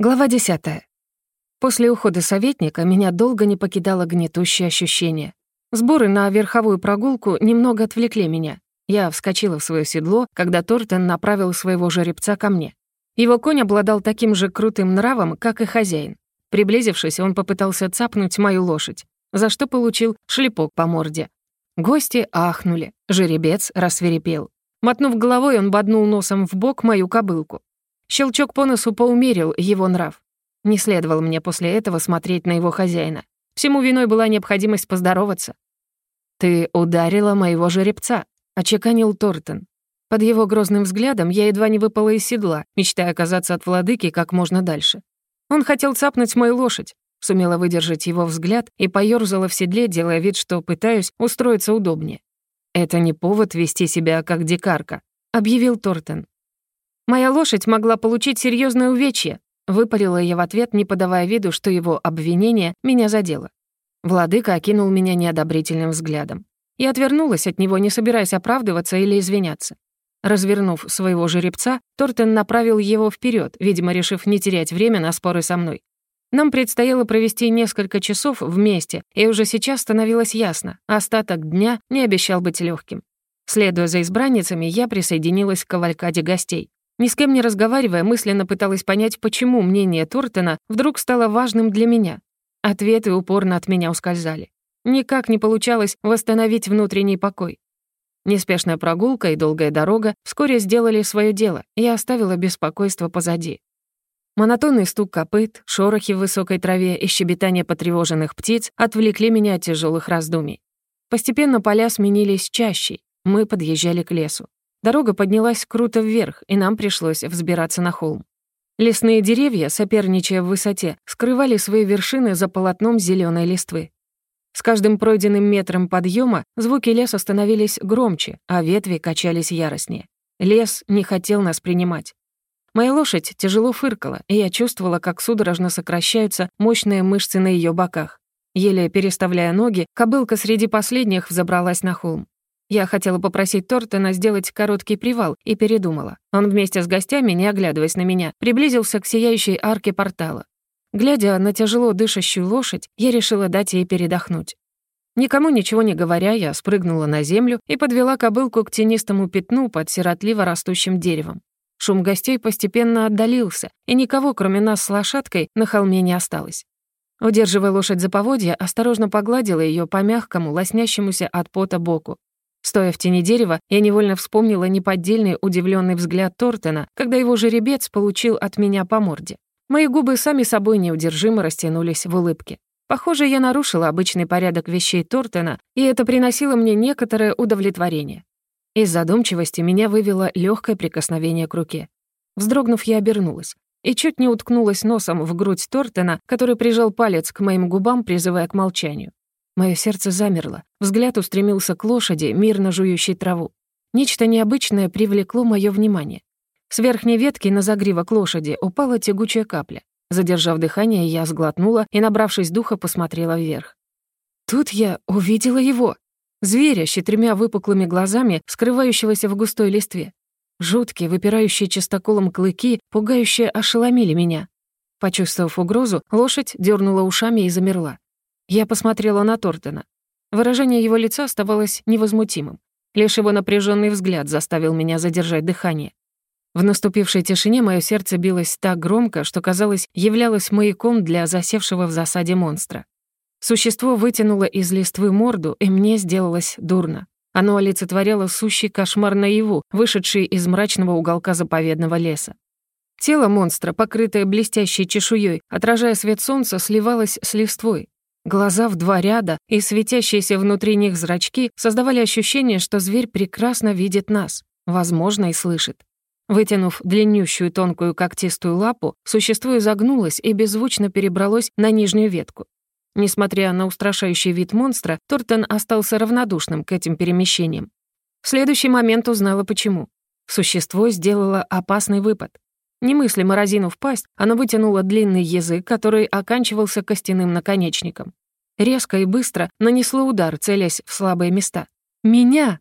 Глава 10. После ухода советника меня долго не покидало гнетущее ощущение. Сборы на верховую прогулку немного отвлекли меня. Я вскочила в свое седло, когда Тортен направил своего жеребца ко мне. Его конь обладал таким же крутым нравом, как и хозяин. Приблизившись, он попытался цапнуть мою лошадь, за что получил шлепок по морде. Гости ахнули, жеребец рассверепел. Мотнув головой, он боднул носом в бок мою кобылку. Щелчок по носу поумерил его нрав. Не следовало мне после этого смотреть на его хозяина. Всему виной была необходимость поздороваться. «Ты ударила моего жеребца», — очеканил Тортон. Под его грозным взглядом я едва не выпала из седла, мечтая оказаться от владыки как можно дальше. Он хотел цапнуть мою лошадь, сумела выдержать его взгляд и поёрзала в седле, делая вид, что пытаюсь устроиться удобнее. «Это не повод вести себя как дикарка», — объявил Тортон. «Моя лошадь могла получить серьезное увечье», — выпалила я в ответ, не подавая виду, что его обвинение меня задело. Владыка окинул меня неодобрительным взглядом. Я отвернулась от него, не собираясь оправдываться или извиняться. Развернув своего жеребца, Тортен направил его вперед, видимо, решив не терять время на споры со мной. Нам предстояло провести несколько часов вместе, и уже сейчас становилось ясно, остаток дня не обещал быть легким. Следуя за избранницами, я присоединилась к кавалькаде гостей. Ни с кем не разговаривая, мысленно пыталась понять, почему мнение Тортона вдруг стало важным для меня. Ответы упорно от меня ускользали. Никак не получалось восстановить внутренний покой. Неспешная прогулка и долгая дорога вскоре сделали свое дело, и я оставила беспокойство позади. Монотонный стук копыт, шорохи в высокой траве и щебетание потревоженных птиц отвлекли меня от тяжелых раздумий. Постепенно поля сменились чаще, мы подъезжали к лесу. Дорога поднялась круто вверх, и нам пришлось взбираться на холм. Лесные деревья, соперничая в высоте, скрывали свои вершины за полотном зеленой листвы. С каждым пройденным метром подъема звуки леса становились громче, а ветви качались яростнее. Лес не хотел нас принимать. Моя лошадь тяжело фыркала, и я чувствовала, как судорожно сокращаются мощные мышцы на ее боках. Еле переставляя ноги, кобылка среди последних взобралась на холм. Я хотела попросить Тортона сделать короткий привал и передумала. Он вместе с гостями, не оглядываясь на меня, приблизился к сияющей арке портала. Глядя на тяжело дышащую лошадь, я решила дать ей передохнуть. Никому ничего не говоря, я спрыгнула на землю и подвела кобылку к тенистому пятну под сиротливо растущим деревом. Шум гостей постепенно отдалился, и никого, кроме нас с лошадкой, на холме не осталось. Удерживая лошадь за поводья, осторожно погладила ее по мягкому, лоснящемуся от пота боку. Стоя в тени дерева, я невольно вспомнила неподдельный удивленный взгляд Тортона, когда его жеребец получил от меня по морде. Мои губы сами собой неудержимо растянулись в улыбке. Похоже, я нарушила обычный порядок вещей Тортона, и это приносило мне некоторое удовлетворение. Из задумчивости меня вывело легкое прикосновение к руке. Вздрогнув, я обернулась и чуть не уткнулась носом в грудь Тортона, который прижал палец к моим губам, призывая к молчанию. Мое сердце замерло, взгляд устремился к лошади, мирно жующей траву. Нечто необычное привлекло мое внимание. С верхней ветки на загривок лошади упала тягучая капля. Задержав дыхание, я сглотнула и, набравшись духа, посмотрела вверх. Тут я увидела его. Зверя с четырьмя выпуклыми глазами, скрывающегося в густой листве. Жуткие, выпирающие частоколом клыки, пугающие ошеломили меня. Почувствовав угрозу, лошадь дернула ушами и замерла. Я посмотрела на Тортона. Выражение его лица оставалось невозмутимым. Лишь его напряженный взгляд заставил меня задержать дыхание. В наступившей тишине мое сердце билось так громко, что, казалось, являлось маяком для засевшего в засаде монстра. Существо вытянуло из листвы морду, и мне сделалось дурно. Оно олицетворяло сущий кошмар наяву, вышедший из мрачного уголка заповедного леса. Тело монстра, покрытое блестящей чешуей, отражая свет солнца, сливалось с листвой, Глаза в два ряда и светящиеся внутри них зрачки создавали ощущение, что зверь прекрасно видит нас, возможно, и слышит. Вытянув длиннющую тонкую когтистую лапу, существо изогнулось и беззвучно перебралось на нижнюю ветку. Несмотря на устрашающий вид монстра, Тортон остался равнодушным к этим перемещениям. В следующий момент узнала, почему. Существо сделало опасный выпад. Немыслимо разинув пасть, оно вытянуло длинный язык, который оканчивался костяным наконечником. Резко и быстро нанесло удар, целясь в слабые места. «Меня!»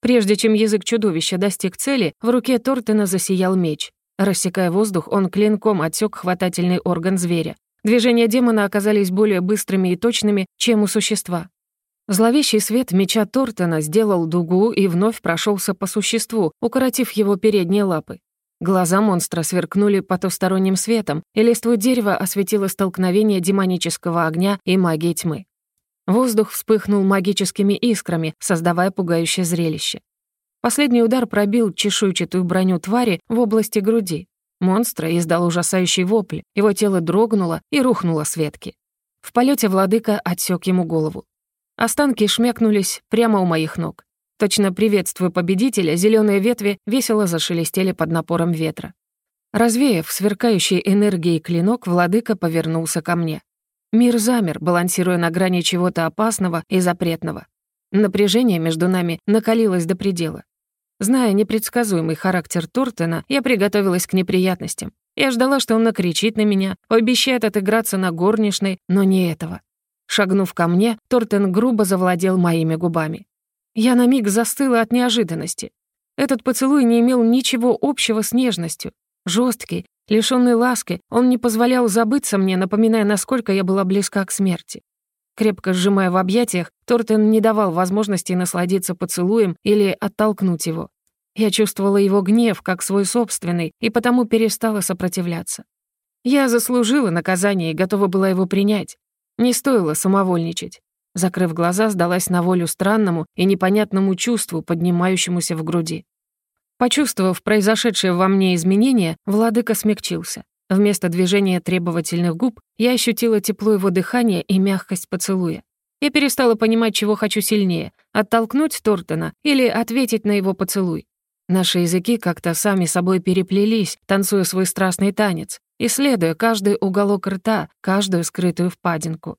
Прежде чем язык чудовища достиг цели, в руке Тортена засиял меч. Рассекая воздух, он клинком отсек хватательный орган зверя. Движения демона оказались более быстрыми и точными, чем у существа. Зловещий свет меча Тортона сделал дугу и вновь прошелся по существу, укоротив его передние лапы. Глаза монстра сверкнули потусторонним светом, и листву дерева осветило столкновение демонического огня и магии тьмы. Воздух вспыхнул магическими искрами, создавая пугающее зрелище. Последний удар пробил чешуйчатую броню твари в области груди. Монстр издал ужасающий вопль, его тело дрогнуло и рухнуло с ветки. В полете владыка отсек ему голову. Останки шмякнулись прямо у моих ног. Точно приветствуя победителя, зеленые ветви весело зашелестели под напором ветра. Развеяв сверкающей энергией клинок, владыка повернулся ко мне. Мир замер, балансируя на грани чего-то опасного и запретного. Напряжение между нами накалилось до предела. Зная непредсказуемый характер Тортена, я приготовилась к неприятностям. Я ждала, что он накричит на меня, пообещает отыграться на горничной, но не этого. Шагнув ко мне, Тортен грубо завладел моими губами. Я на миг застыла от неожиданности. Этот поцелуй не имел ничего общего с нежностью. Жесткий, лишённый ласки, он не позволял забыться мне, напоминая, насколько я была близка к смерти. Крепко сжимая в объятиях, Тортен не давал возможности насладиться поцелуем или оттолкнуть его. Я чувствовала его гнев, как свой собственный, и потому перестала сопротивляться. Я заслужила наказание и готова была его принять. Не стоило самовольничать. Закрыв глаза, сдалась на волю странному и непонятному чувству, поднимающемуся в груди. Почувствовав произошедшее во мне изменение, владыка смягчился. Вместо движения требовательных губ я ощутила тепло его дыхания и мягкость поцелуя. Я перестала понимать, чего хочу сильнее — оттолкнуть Тортона или ответить на его поцелуй. Наши языки как-то сами собой переплелись, танцуя свой страстный танец, исследуя каждый уголок рта, каждую скрытую впадинку.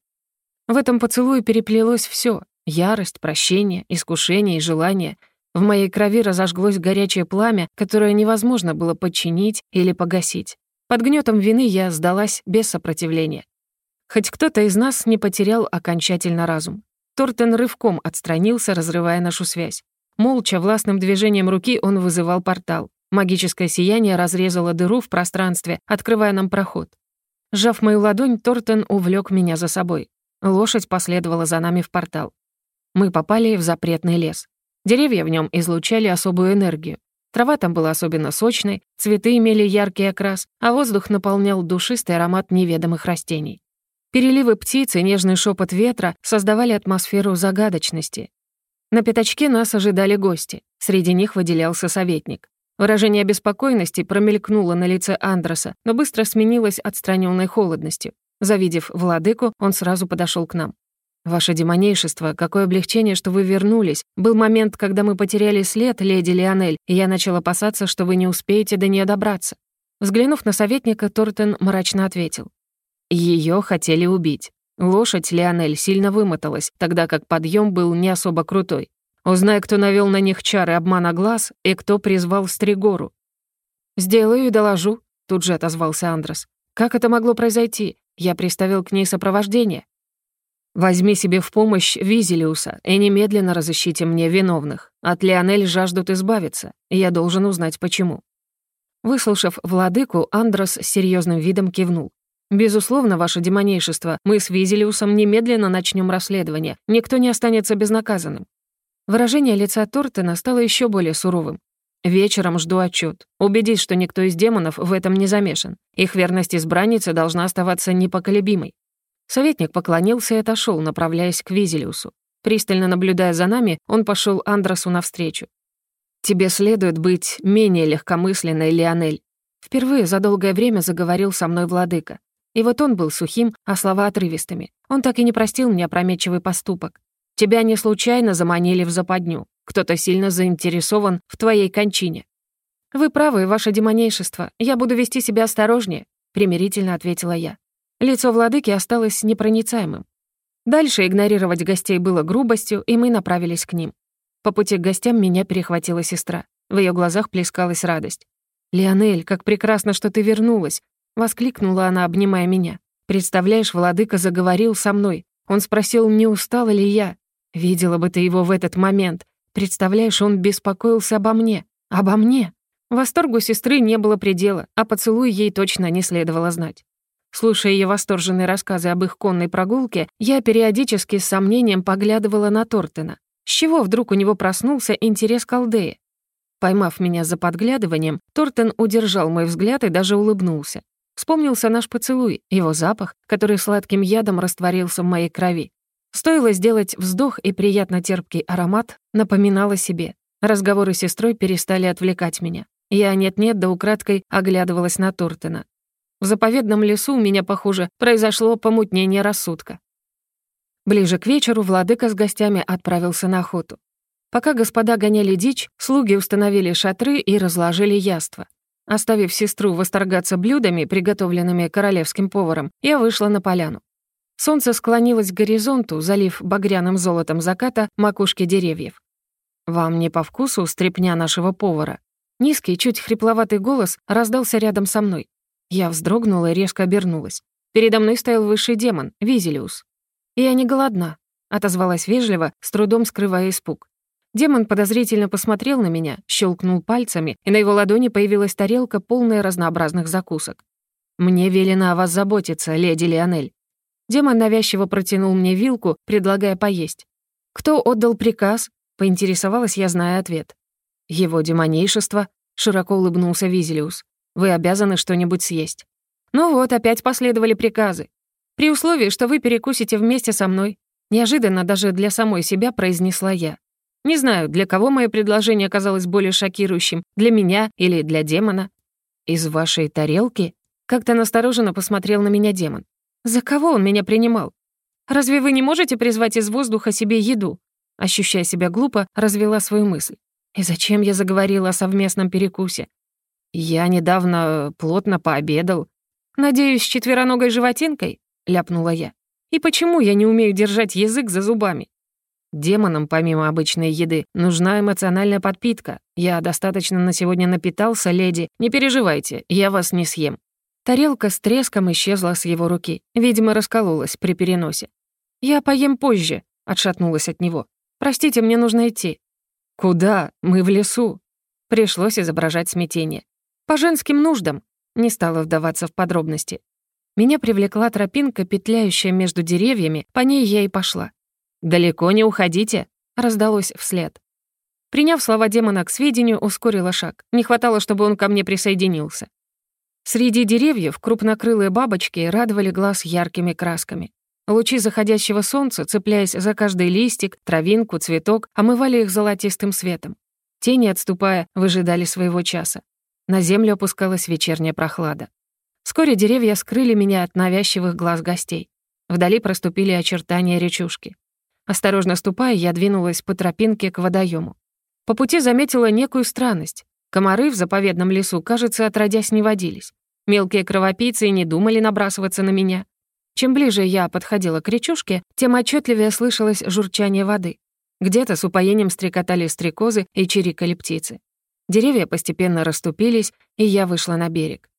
В этом поцелуе переплелось все: ярость, прощение, искушение и желание. В моей крови разожглось горячее пламя, которое невозможно было подчинить или погасить. Под гнетом вины я сдалась без сопротивления. Хоть кто-то из нас не потерял окончательно разум. Тортен рывком отстранился, разрывая нашу связь. Молча, властным движением руки он вызывал портал. Магическое сияние разрезало дыру в пространстве, открывая нам проход. Сжав мою ладонь, Тортен увлек меня за собой. Лошадь последовала за нами в портал. Мы попали в запретный лес. Деревья в нем излучали особую энергию. Трава там была особенно сочной, цветы имели яркий окрас, а воздух наполнял душистый аромат неведомых растений. Переливы птиц и нежный шепот ветра создавали атмосферу загадочности. На пятачке нас ожидали гости. Среди них выделялся советник. Выражение обеспокоенности промелькнуло на лице Андроса, но быстро сменилось отстраненной холодностью. Завидев владыку, он сразу подошел к нам. «Ваше демонейшество, какое облегчение, что вы вернулись. Был момент, когда мы потеряли след, леди Лионель, и я начал опасаться, что вы не успеете до нее добраться». Взглянув на советника, Тортен мрачно ответил. Ее хотели убить. Лошадь Лионель сильно вымоталась, тогда как подъем был не особо крутой. Узнай, кто навел на них чары обмана глаз и кто призвал Стригору. «Сделаю и доложу», — тут же отозвался Андрос. «Как это могло произойти? Я приставил к ней сопровождение. Возьми себе в помощь Визелиуса и немедленно разыщите мне виновных. От Леонель жаждут избавиться, я должен узнать, почему». Выслушав владыку, Андрос с серьезным видом кивнул. «Безусловно, ваше демонейшество, мы с Визелиусом немедленно начнем расследование. Никто не останется безнаказанным». Выражение лица Тортена стало еще более суровым. Вечером жду отчет. Убедись, что никто из демонов в этом не замешан. Их верность избранницы должна оставаться непоколебимой. Советник поклонился и отошел, направляясь к Визелиусу. Пристально наблюдая за нами, он пошел Андросу навстречу. «Тебе следует быть менее легкомысленной, Лионель». Впервые за долгое время заговорил со мной владыка. И вот он был сухим, а слова отрывистыми. Он так и не простил мне опрометчивый поступок. Тебя не случайно заманили в западню. Кто-то сильно заинтересован в твоей кончине». «Вы правы, ваше демонейшество. Я буду вести себя осторожнее», — примирительно ответила я. Лицо владыки осталось непроницаемым. Дальше игнорировать гостей было грубостью, и мы направились к ним. По пути к гостям меня перехватила сестра. В ее глазах плескалась радость. «Леонель, как прекрасно, что ты вернулась!» — воскликнула она, обнимая меня. «Представляешь, владыка заговорил со мной. Он спросил, не устала ли я. Видела бы ты его в этот момент. Представляешь, он беспокоился обо мне. Обо мне. Восторгу сестры не было предела, а поцелуй ей точно не следовало знать. Слушая ее восторженные рассказы об их конной прогулке, я периодически с сомнением поглядывала на Тортена. С чего вдруг у него проснулся интерес к Алдее? Поймав меня за подглядыванием, Тортен удержал мой взгляд и даже улыбнулся. Вспомнился наш поцелуй, его запах, который сладким ядом растворился в моей крови. Стоило сделать вздох, и приятно терпкий аромат напоминал себе. Разговоры с сестрой перестали отвлекать меня. Я нет-нет да украдкой оглядывалась на Тортена. В заповедном лесу у меня, похоже, произошло помутнение рассудка. Ближе к вечеру владыка с гостями отправился на охоту. Пока господа гоняли дичь, слуги установили шатры и разложили яства. Оставив сестру восторгаться блюдами, приготовленными королевским поваром, я вышла на поляну. Солнце склонилось к горизонту, залив багряным золотом заката макушки деревьев. «Вам не по вкусу стряпня нашего повара?» Низкий, чуть хрипловатый голос раздался рядом со мной. Я вздрогнула и резко обернулась. Передо мной стоял высший демон, Визелиус. «Я не голодна», — отозвалась вежливо, с трудом скрывая испуг. Демон подозрительно посмотрел на меня, щелкнул пальцами, и на его ладони появилась тарелка, полная разнообразных закусок. «Мне велено о вас заботиться, леди Леонель». Демон навязчиво протянул мне вилку, предлагая поесть. «Кто отдал приказ?» — поинтересовалась я, зная ответ. «Его демонейшество», — широко улыбнулся Визелиус. Вы обязаны что-нибудь съесть. Ну вот, опять последовали приказы. При условии, что вы перекусите вместе со мной. Неожиданно даже для самой себя произнесла я. Не знаю, для кого мое предложение оказалось более шокирующим, для меня или для демона. Из вашей тарелки? Как-то настороженно посмотрел на меня демон. За кого он меня принимал? Разве вы не можете призвать из воздуха себе еду? Ощущая себя глупо, развела свою мысль. И зачем я заговорила о совместном перекусе? «Я недавно плотно пообедал. Надеюсь, с четвероногой животинкой?» — ляпнула я. «И почему я не умею держать язык за зубами?» Демонам, помимо обычной еды, нужна эмоциональная подпитка. Я достаточно на сегодня напитался, леди. Не переживайте, я вас не съем». Тарелка с треском исчезла с его руки. Видимо, раскололась при переносе. «Я поем позже», — отшатнулась от него. «Простите, мне нужно идти». «Куда? Мы в лесу». Пришлось изображать смятение. По женским нуждам. Не стала вдаваться в подробности. Меня привлекла тропинка, петляющая между деревьями, по ней я и пошла. «Далеко не уходите», — раздалось вслед. Приняв слова демона к сведению, ускорила шаг. Не хватало, чтобы он ко мне присоединился. Среди деревьев крупнокрылые бабочки радовали глаз яркими красками. Лучи заходящего солнца, цепляясь за каждый листик, травинку, цветок, омывали их золотистым светом. Тени, отступая, выжидали своего часа. На землю опускалась вечерняя прохлада. Вскоре деревья скрыли меня от навязчивых глаз гостей. Вдали проступили очертания речушки. Осторожно ступая, я двинулась по тропинке к водоему. По пути заметила некую странность. Комары в заповедном лесу, кажется, отродясь не водились. Мелкие кровопийцы не думали набрасываться на меня. Чем ближе я подходила к речушке, тем отчетливее слышалось журчание воды. Где-то с упоением стрекотали стрекозы и чирикали птицы. Деревья постепенно расступились, и я вышла на берег.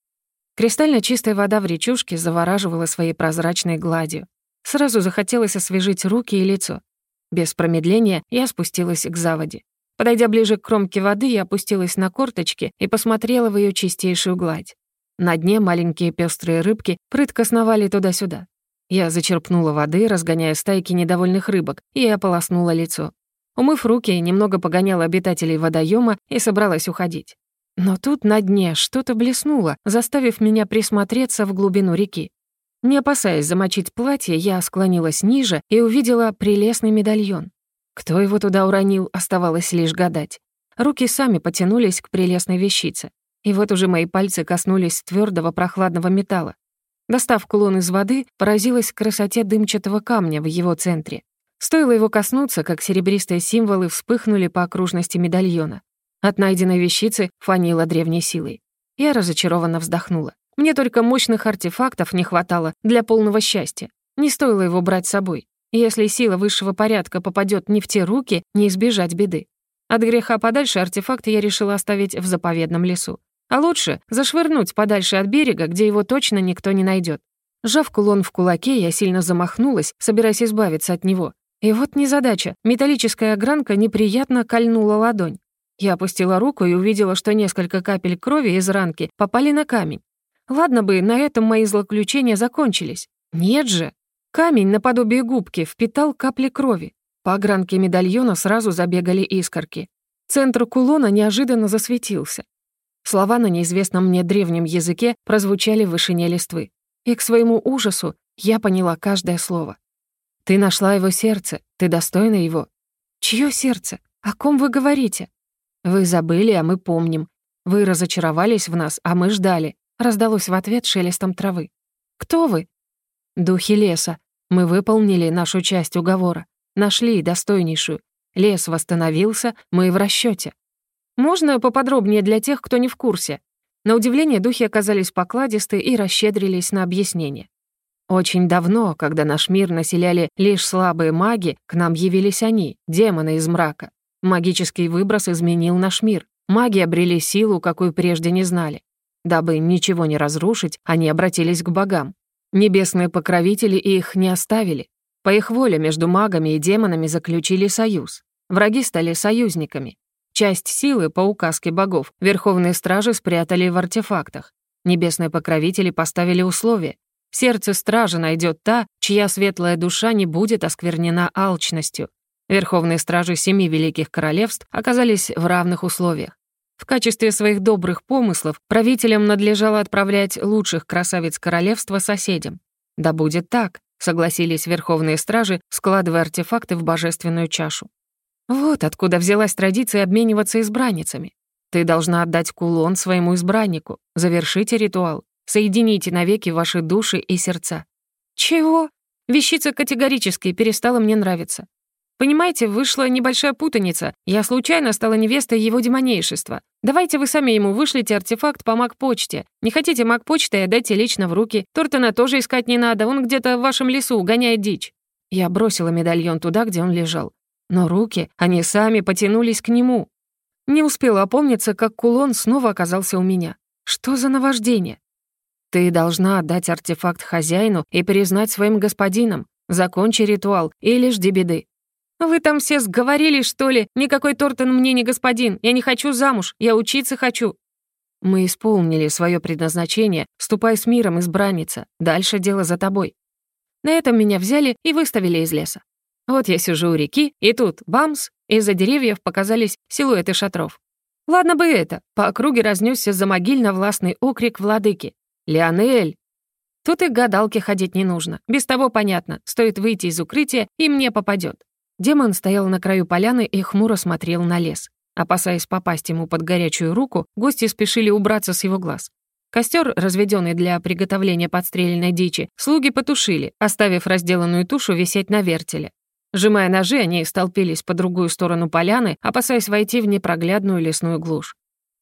Кристально чистая вода в речушке завораживала своей прозрачной гладью. Сразу захотелось освежить руки и лицо. Без промедления я спустилась к заводе. Подойдя ближе к кромке воды, я опустилась на корточки и посмотрела в ее чистейшую гладь. На дне маленькие пестрые рыбки прытко сновали туда-сюда. Я зачерпнула воды, разгоняя стайки недовольных рыбок, и ополоснула лицо. Умыв руки, немного погоняла обитателей водоема и собралась уходить. Но тут на дне что-то блеснуло, заставив меня присмотреться в глубину реки. Не опасаясь замочить платье, я склонилась ниже и увидела прелестный медальон. Кто его туда уронил, оставалось лишь гадать. Руки сами потянулись к прелестной вещице. И вот уже мои пальцы коснулись твердого прохладного металла. Достав кулон из воды, поразилась красоте дымчатого камня в его центре. Стоило его коснуться, как серебристые символы вспыхнули по окружности медальона. От найденной вещицы фанило древней силой. Я разочарованно вздохнула. Мне только мощных артефактов не хватало для полного счастья. Не стоило его брать с собой. Если сила высшего порядка попадет не в те руки, не избежать беды. От греха подальше артефакты я решила оставить в заповедном лесу. А лучше зашвырнуть подальше от берега, где его точно никто не найдет. Сжав кулон в кулаке, я сильно замахнулась, собираясь избавиться от него. И вот незадача. Металлическая огранка неприятно кольнула ладонь. Я опустила руку и увидела, что несколько капель крови из ранки попали на камень. Ладно бы, на этом мои злоключения закончились. Нет же. Камень наподобие губки впитал капли крови. По огранке медальона сразу забегали искорки. Центр кулона неожиданно засветился. Слова на неизвестном мне древнем языке прозвучали в вышине листвы. И к своему ужасу я поняла каждое слово. «Ты нашла его сердце, ты достойна его». «Чье сердце? О ком вы говорите?» «Вы забыли, а мы помним. Вы разочаровались в нас, а мы ждали», — раздалось в ответ шелестом травы. «Кто вы?» «Духи леса. Мы выполнили нашу часть уговора. Нашли достойнейшую. Лес восстановился, мы в расчете. Можно поподробнее для тех, кто не в курсе?» На удивление духи оказались покладисты и расщедрились на объяснение. Очень давно, когда наш мир населяли лишь слабые маги, к нам явились они, демоны из мрака. Магический выброс изменил наш мир. Маги обрели силу, какую прежде не знали. Дабы ничего не разрушить, они обратились к богам. Небесные покровители их не оставили. По их воле между магами и демонами заключили союз. Враги стали союзниками. Часть силы, по указке богов, верховные стражи спрятали в артефактах. Небесные покровители поставили условия. Сердце стражи найдет та, чья светлая душа не будет осквернена алчностью. Верховные стражи семи великих королевств оказались в равных условиях. В качестве своих добрых помыслов правителям надлежало отправлять лучших красавиц королевства соседям. «Да будет так», — согласились верховные стражи, складывая артефакты в божественную чашу. Вот откуда взялась традиция обмениваться избранницами. Ты должна отдать кулон своему избраннику, завершите ритуал, соедините навеки ваши души и сердца. Чего? Вещица категорически перестала мне нравиться. Понимаете, вышла небольшая путаница. Я случайно стала невестой его демонейшества. Давайте вы сами ему вышлите артефакт по маг-почте. Не хотите маг-почты, отдайте лично в руки. Тортона тоже искать не надо, он где-то в вашем лесу гоняет дичь». Я бросила медальон туда, где он лежал. Но руки, они сами потянулись к нему. Не успела опомниться, как кулон снова оказался у меня. Что за наваждение? Ты должна отдать артефакт хозяину и признать своим господином. Закончи ритуал или жди беды. «Вы там все сговорились, что ли? Никакой Тортон мне не господин. Я не хочу замуж. Я учиться хочу». «Мы исполнили свое предназначение. Ступай с миром, избранница. Дальше дело за тобой». На этом меня взяли и выставили из леса. Вот я сижу у реки, и тут, бамс, из-за деревьев показались силуэты шатров. Ладно бы это, по округе разнесся замогильно-властный окрик владыки. «Леонель!» Тут и гадалки ходить не нужно. Без того понятно, стоит выйти из укрытия, и мне попадет. Демон стоял на краю поляны и хмуро смотрел на лес. Опасаясь попасть ему под горячую руку, гости спешили убраться с его глаз. Костер, разведенный для приготовления подстреленной дичи, слуги потушили, оставив разделанную тушу висеть на вертеле. Сжимая ножи, они столпились по другую сторону поляны, опасаясь войти в непроглядную лесную глушь.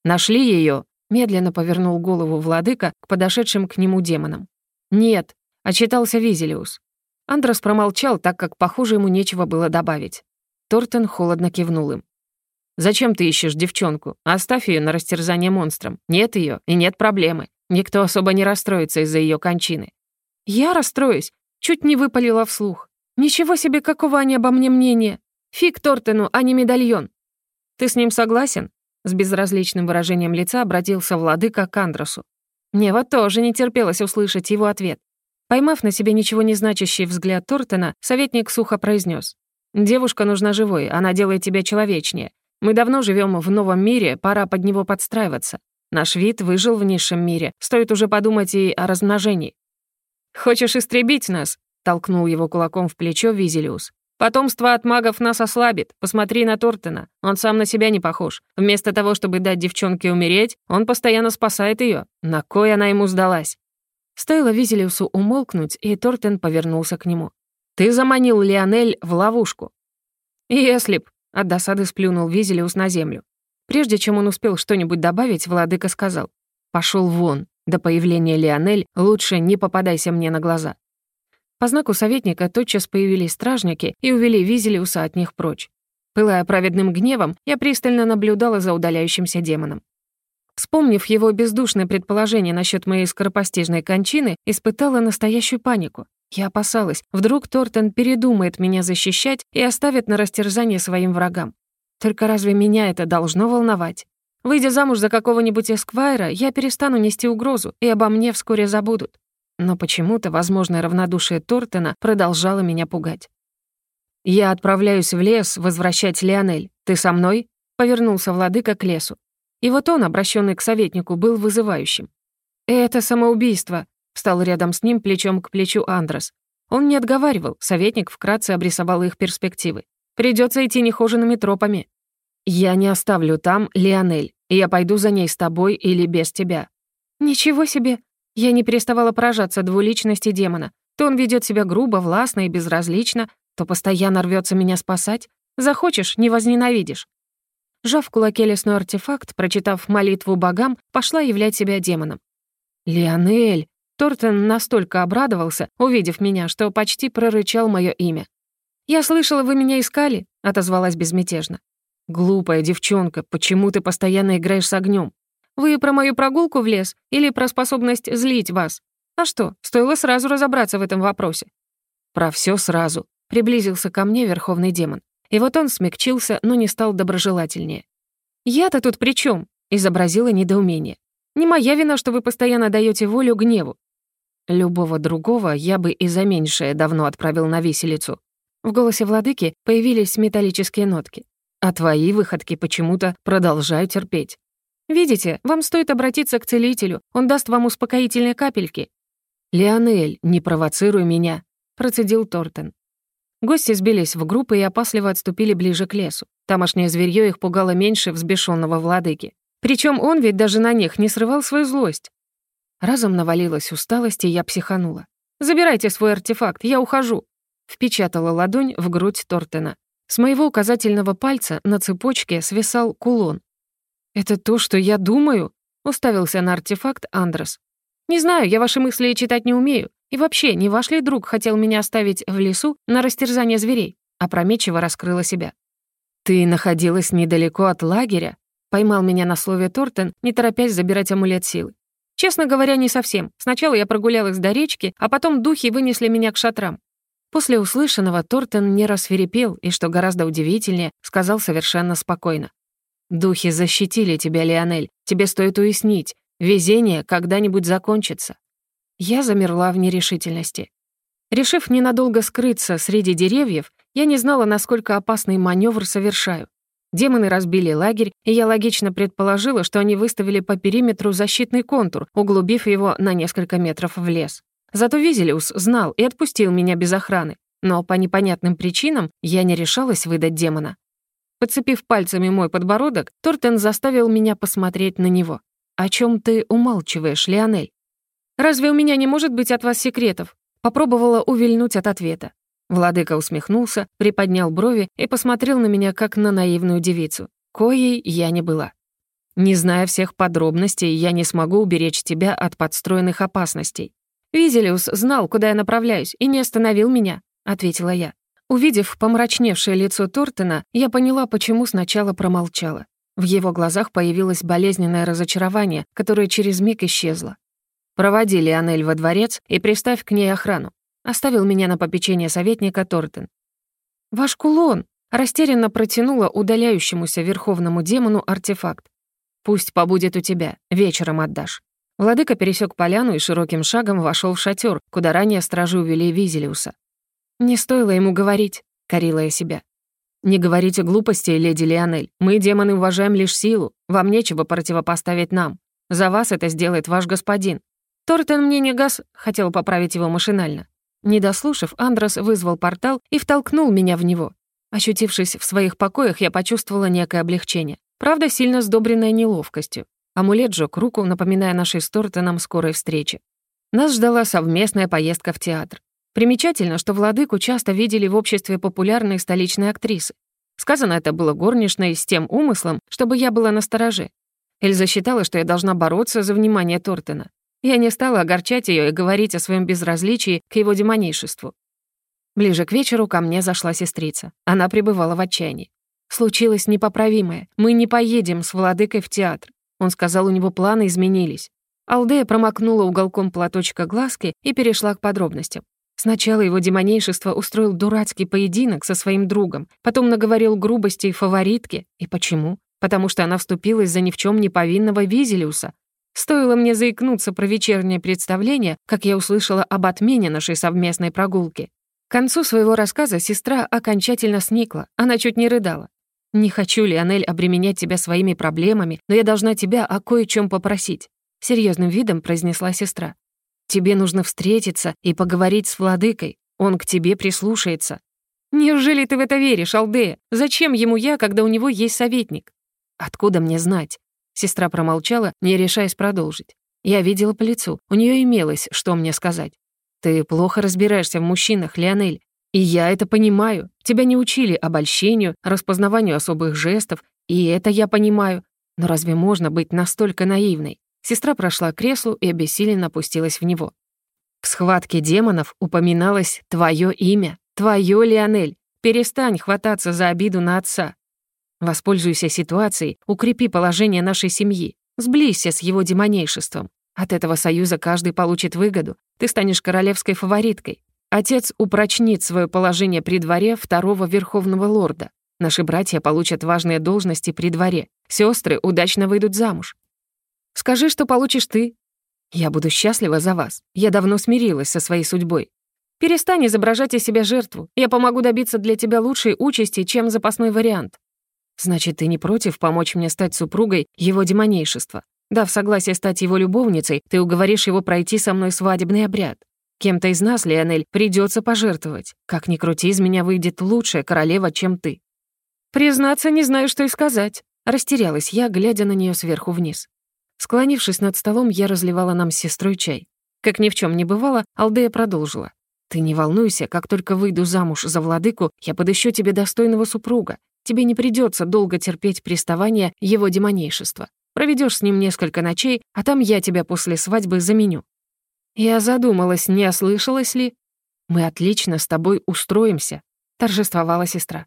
«Нашли ее? медленно повернул голову владыка к подошедшим к нему демонам. «Нет», — отчитался Визелиус. Андрос промолчал, так как, похоже, ему нечего было добавить. Тортен холодно кивнул им. «Зачем ты ищешь девчонку? Оставь ее на растерзание монстрам. Нет ее и нет проблемы. Никто особо не расстроится из-за ее кончины». «Я расстроюсь», — чуть не выпалила вслух. «Ничего себе, какого они обо мне мнения! Фиг Тортену, а не медальон!» «Ты с ним согласен?» С безразличным выражением лица обратился владыка к Андросу. Мне вот тоже не терпелось услышать его ответ. Поймав на себе ничего не значащий взгляд Тортона, советник сухо произнес: «Девушка нужна живой, она делает тебя человечнее. Мы давно живем в новом мире, пора под него подстраиваться. Наш вид выжил в низшем мире, стоит уже подумать и о размножении». «Хочешь истребить нас?» — толкнул его кулаком в плечо Визелиус. «Потомство от магов нас ослабит. Посмотри на Тортона. Он сам на себя не похож. Вместо того, чтобы дать девчонке умереть, он постоянно спасает ее. На кой она ему сдалась?» Стоило Визелиусу умолкнуть, и Тортен повернулся к нему. «Ты заманил Лионель в ловушку». «Если б», — от досады сплюнул Визелиус на землю. Прежде чем он успел что-нибудь добавить, владыка сказал. «Пошел вон. До появления Лионель лучше не попадайся мне на глаза». По знаку советника тотчас появились стражники и увели Визелиуса от них прочь. Пылая праведным гневом, я пристально наблюдала за удаляющимся демоном. Вспомнив его бездушное предположение насчет моей скоропостижной кончины, испытала настоящую панику. Я опасалась, вдруг Тортон передумает меня защищать и оставит на растерзание своим врагам. Только разве меня это должно волновать? Выйдя замуж за какого-нибудь эсквайра, я перестану нести угрозу, и обо мне вскоре забудут. Но почему-то возможное равнодушие Тортона продолжало меня пугать. «Я отправляюсь в лес возвращать Леонель. Ты со мной?» — повернулся владыка к лесу. И вот он, обращенный к советнику, был вызывающим. «Это самоубийство», — встал рядом с ним плечом к плечу Андрос. Он не отговаривал, советник вкратце обрисовал их перспективы. Придется идти нехоженными тропами. Я не оставлю там Леонель. Я пойду за ней с тобой или без тебя. Ничего себе. Я не переставала поражаться двуличности демона. То он ведет себя грубо, властно и безразлично, то постоянно рвется меня спасать. Захочешь — не возненавидишь. Жав в кулаке лесной артефакт, прочитав молитву богам, пошла являть себя демоном. «Леонель!» Тортон настолько обрадовался, увидев меня, что почти прорычал мое имя. «Я слышала, вы меня искали», — отозвалась безмятежно. «Глупая девчонка, почему ты постоянно играешь с огнем? Вы про мою прогулку в лес или про способность злить вас? А что, стоило сразу разобраться в этом вопросе?» «Про все сразу», — приблизился ко мне верховный демон. И вот он смягчился, но не стал доброжелательнее. «Я-то тут при чем? изобразила недоумение. «Не моя вина, что вы постоянно даете волю гневу. Любого другого я бы и за меньшее давно отправил на виселицу. В голосе владыки появились металлические нотки. А твои выходки почему-то продолжаю терпеть. Видите, вам стоит обратиться к целителю, он даст вам успокоительные капельки. «Леонель, не провоцируй меня», — процедил Тортен. Гости сбились в группы и опасливо отступили ближе к лесу. Тамошнее зверьё их пугало меньше взбешенного владыки. Причем он ведь даже на них не срывал свою злость. Разом навалилась усталость, и я психанула. «Забирайте свой артефакт, я ухожу!» Впечатала ладонь в грудь Тортена. С моего указательного пальца на цепочке свисал кулон. «Это то, что я думаю?» — уставился на артефакт Андрес. «Не знаю, я ваши мысли читать не умею. И вообще, не ваш ли друг хотел меня оставить в лесу на растерзание зверей?» Опрометчиво раскрыла себя. «Ты находилась недалеко от лагеря?» Поймал меня на слове Тортен, не торопясь забирать амулет силы. Честно говоря, не совсем. Сначала я прогулялась до речки, а потом духи вынесли меня к шатрам. После услышанного Тортен не рассверепел и, что гораздо удивительнее, сказал совершенно спокойно. «Духи защитили тебя, Леонель. Тебе стоит уяснить. Везение когда-нибудь закончится». Я замерла в нерешительности. Решив ненадолго скрыться среди деревьев, я не знала, насколько опасный маневр совершаю. Демоны разбили лагерь, и я логично предположила, что они выставили по периметру защитный контур, углубив его на несколько метров в лес. Зато Визелиус знал и отпустил меня без охраны, но по непонятным причинам я не решалась выдать демона. Подцепив пальцами мой подбородок, Тортен заставил меня посмотреть на него. «О чем ты умалчиваешь, Леонель?» «Разве у меня не может быть от вас секретов?» Попробовала увильнуть от ответа. Владыка усмехнулся, приподнял брови и посмотрел на меня, как на наивную девицу. Коей я не была. Не зная всех подробностей, я не смогу уберечь тебя от подстроенных опасностей. Визелиус знал, куда я направляюсь, и не остановил меня, ответила я. Увидев помрачневшее лицо Тортена, я поняла, почему сначала промолчала. В его глазах появилось болезненное разочарование, которое через миг исчезло. «Проводи Лионель во дворец и приставь к ней охрану. Оставил меня на попечение советника Тортен. «Ваш кулон!» — растерянно протянула удаляющемуся верховному демону артефакт. «Пусть побудет у тебя, вечером отдашь». Владыка пересек поляну и широким шагом вошел в шатер, куда ранее стражи увели Визелиуса. «Не стоило ему говорить», — корила я себя. «Не говорите глупости, леди Лионель. Мы, демоны, уважаем лишь силу. Вам нечего противопоставить нам. За вас это сделает ваш господин». Тортен мне не газ, хотел поправить его машинально. Не дослушав, Андрос вызвал портал и втолкнул меня в него. Ощутившись в своих покоях, я почувствовала некое облегчение. Правда, сильно сдобренное неловкостью. Амулет жёг руку, напоминая нашей с Тортоном скорой встречи. Нас ждала совместная поездка в театр. Примечательно, что владыку часто видели в обществе популярной столичной актрисы. Сказано это было горничной с тем умыслом, чтобы я была настороже. Эльза считала, что я должна бороться за внимание Тортона. Я не стала огорчать ее и говорить о своем безразличии к его демонейшеству. Ближе к вечеру ко мне зашла сестрица. Она пребывала в отчаянии. Случилось непоправимое. Мы не поедем с владыкой в театр. Он сказал, у него планы изменились. Алдея промокнула уголком платочка глазки и перешла к подробностям. Сначала его демонейшество устроил дурацкий поединок со своим другом, потом наговорил грубостей фаворитке. И почему? Потому что она вступилась за ни в чем не повинного Визелиуса. Стоило мне заикнуться про вечернее представление, как я услышала об отмене нашей совместной прогулки. К концу своего рассказа сестра окончательно сникла, она чуть не рыдала. «Не хочу, Лионель, обременять тебя своими проблемами, но я должна тебя о кое-чем попросить», — серьезным видом произнесла сестра. Тебе нужно встретиться и поговорить с владыкой. Он к тебе прислушается». «Неужели ты в это веришь, Алдея? Зачем ему я, когда у него есть советник?» «Откуда мне знать?» Сестра промолчала, не решаясь продолжить. Я видела по лицу, у нее имелось, что мне сказать. «Ты плохо разбираешься в мужчинах, Леонель. И я это понимаю. Тебя не учили обольщению, распознаванию особых жестов, и это я понимаю. Но разве можно быть настолько наивной? Сестра прошла к креслу и обессиленно опустилась в него. В схватке демонов упоминалось твое имя, твое Лионель. Перестань хвататься за обиду на отца. Воспользуйся ситуацией, укрепи положение нашей семьи, сблизься с его демонейшеством. От этого союза каждый получит выгоду, ты станешь королевской фавориткой. Отец упрочнит свое положение при дворе второго верховного лорда. Наши братья получат важные должности при дворе. Сестры удачно выйдут замуж. Скажи, что получишь ты. Я буду счастлива за вас. Я давно смирилась со своей судьбой. Перестань изображать из себя жертву. Я помогу добиться для тебя лучшей участи, чем запасной вариант. Значит, ты не против помочь мне стать супругой его демонейшества? Дав согласие стать его любовницей, ты уговоришь его пройти со мной свадебный обряд. Кем-то из нас, Леонель, придется пожертвовать. Как ни крути, из меня выйдет лучшая королева, чем ты. Признаться, не знаю, что и сказать. Растерялась я, глядя на нее сверху вниз. Склонившись над столом, я разливала нам с сестрой чай. Как ни в чем не бывало, Алдея продолжила. «Ты не волнуйся, как только выйду замуж за владыку, я подыщу тебе достойного супруга. Тебе не придется долго терпеть приставания его демонейшества. Проведешь с ним несколько ночей, а там я тебя после свадьбы заменю». Я задумалась, не ослышалась ли. «Мы отлично с тобой устроимся», — торжествовала сестра.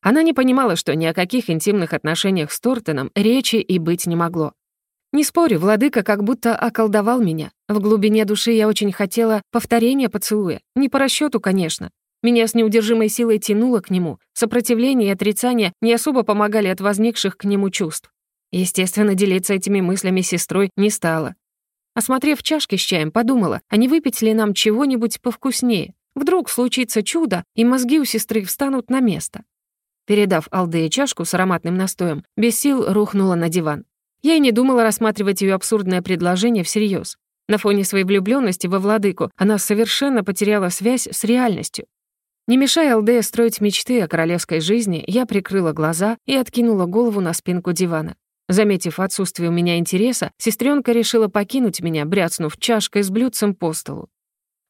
Она не понимала, что ни о каких интимных отношениях с Тортоном речи и быть не могло. Не спорю, владыка как будто околдовал меня. В глубине души я очень хотела повторения поцелуя. Не по расчету, конечно. Меня с неудержимой силой тянуло к нему. Сопротивление и отрицание не особо помогали от возникших к нему чувств. Естественно, делиться этими мыслями с сестрой не стала. Осмотрев чашки с чаем, подумала, а не выпить ли нам чего-нибудь повкуснее. Вдруг случится чудо, и мозги у сестры встанут на место. Передав Алдее чашку с ароматным настоем, без сил рухнула на диван. Я и не думала рассматривать ее абсурдное предложение всерьез. На фоне своей влюбленности во владыку она совершенно потеряла связь с реальностью. Не мешая Алдея строить мечты о королевской жизни, я прикрыла глаза и откинула голову на спинку дивана. Заметив отсутствие у меня интереса, сестренка решила покинуть меня, бряцнув чашкой с блюдцем по столу.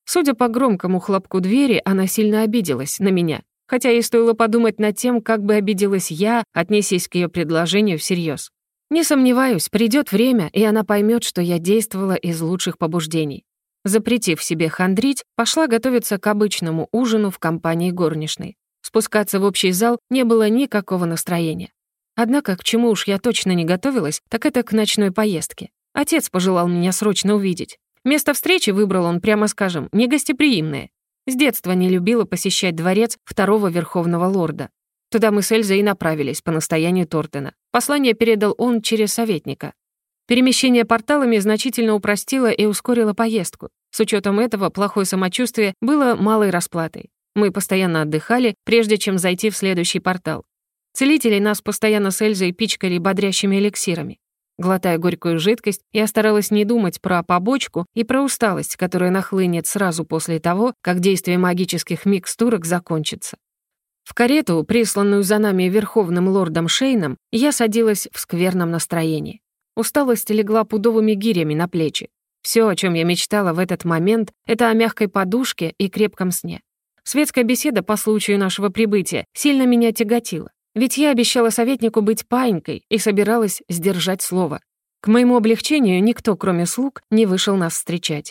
Судя по громкому хлопку двери, она сильно обиделась на меня, хотя ей стоило подумать над тем, как бы обиделась я, отнесись к ее предложению всерьез. Не сомневаюсь, придет время, и она поймет, что я действовала из лучших побуждений. Запретив себе хандрить, пошла готовиться к обычному ужину в компании горничной. Спускаться в общий зал не было никакого настроения. Однако, к чему уж я точно не готовилась, так это к ночной поездке. Отец пожелал меня срочно увидеть. Место встречи выбрал он, прямо скажем, негостеприимное. С детства не любила посещать дворец второго верховного лорда. Туда мы с Эльзой и направились по настоянию Тортена. Послание передал он через советника. Перемещение порталами значительно упростило и ускорило поездку. С учетом этого плохое самочувствие было малой расплатой. Мы постоянно отдыхали, прежде чем зайти в следующий портал. Целители нас постоянно с Эльзой пичкали бодрящими эликсирами. Глотая горькую жидкость, я старалась не думать про побочку и про усталость, которая нахлынет сразу после того, как действие магических микстурок закончится. В карету, присланную за нами верховным лордом Шейном, я садилась в скверном настроении. Усталость легла пудовыми гирями на плечи. Все, о чем я мечтала в этот момент, это о мягкой подушке и крепком сне. Светская беседа по случаю нашего прибытия сильно меня тяготила. Ведь я обещала советнику быть паинькой и собиралась сдержать слово. К моему облегчению никто, кроме слуг, не вышел нас встречать.